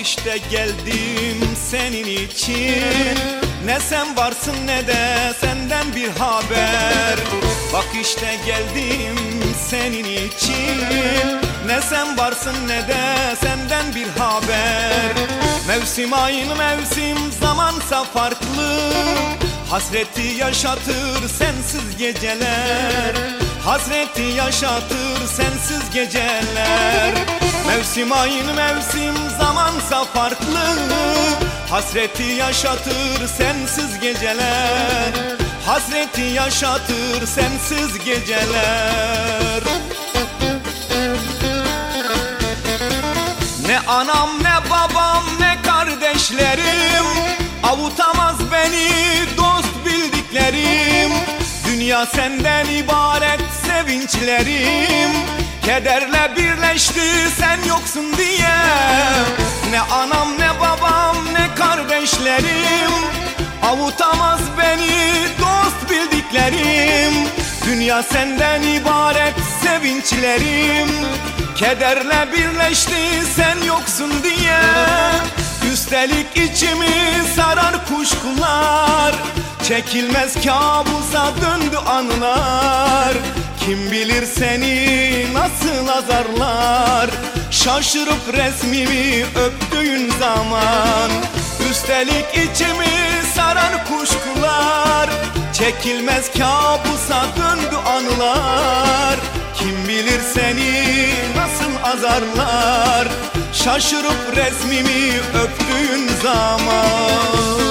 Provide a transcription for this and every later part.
işte geldim senin için. Ne sen varsın ne de senden bir haber. Bak işte geldim senin için. Ne sen varsın ne de senden bir haber. Mevsim aynı mevsim zamansa farklı. Hasreti yaşatır sensiz geceler Hasreti yaşatır sensiz geceler. Mevsim aynı mevsim zamansa farklı. Hasreti yaşatır sensiz geceler. Hasreti yaşatır sensiz geceler. Ne anam ne babam ne kardeşlerim. Avutamaz beni Dünya senden ibaret sevinçlerim. Kederle birleşti sen yoksun diye. Ne anam ne babam ne kardeşlerim. Avutamaz beni dost bildiklerim. Dünya senden ibaret sevinçlerim. Kederle birleşti sen yoksun diye. Üstelik içimi sarar kuşkular Çekilmez kabusa döndü anılar. Kim bilir seni nasıl azarlar? Şaşırıp resmimi öptüğün zaman. Üstelik içimi sarar kuşkular. Çekilmez kabusa döndü anılar. Kim bilir seni nasıl azarlar? Şaşırıp resmimi öptüğün zaman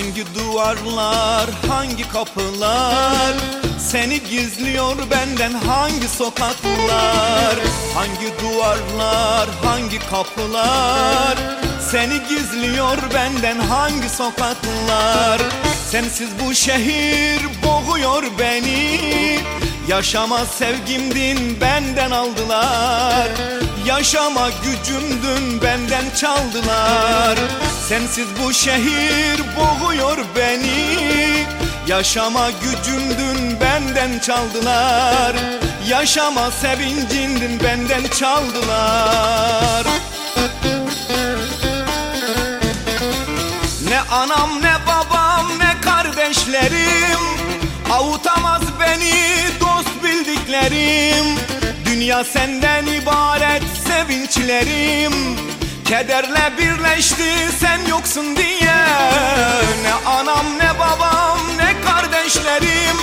Hangi duvarlar, hangi kapılar? Seni gizliyor benden hangi sokaklar? Hangi duvarlar, hangi kapılar? Seni gizliyor benden hangi sokaklar? Sensiz bu şehir boğuyor beni. Yaşama sevgimdin benden aldılar. Yaşama gücümdün benden çaldılar Sensiz bu şehir boğuyor beni. Yaşama gücümdün benden çaldılar. Yaşama sevincindin benden çaldılar. Ne anam ne babam ne kardeşlerim. Avutamaz beni dost bildiklerim. Dünya senden ibaret sevinçlerim Kederle birleşti sen yoksun diye. Ne anam ne babam ne kardeşlerim.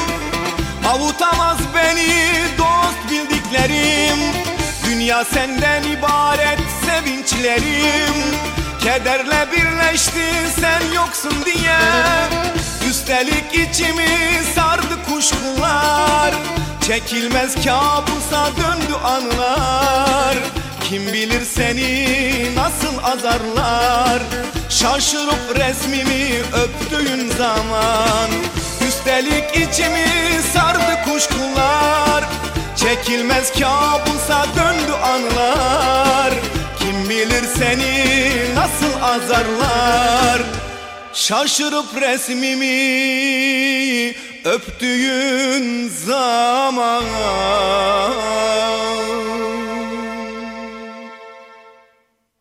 Avutamaz beni dost bildiklerim. Dünya senden ibaret sevinçlerim. Kederle birleşti sen yoksun diye. Üstelik içimi sardı kuşkular. Çekilmez kabusa döndü anılar Kim bilir seni nasıl azarlar? Şaşırıp resmimi öptüğün zaman Üstelik içimi sardı kuşkular. Çekilmez kabusa döndü anılar. Kim bilir seni nasıl azarlar? Şaşırıp resmimi öptüğün zaman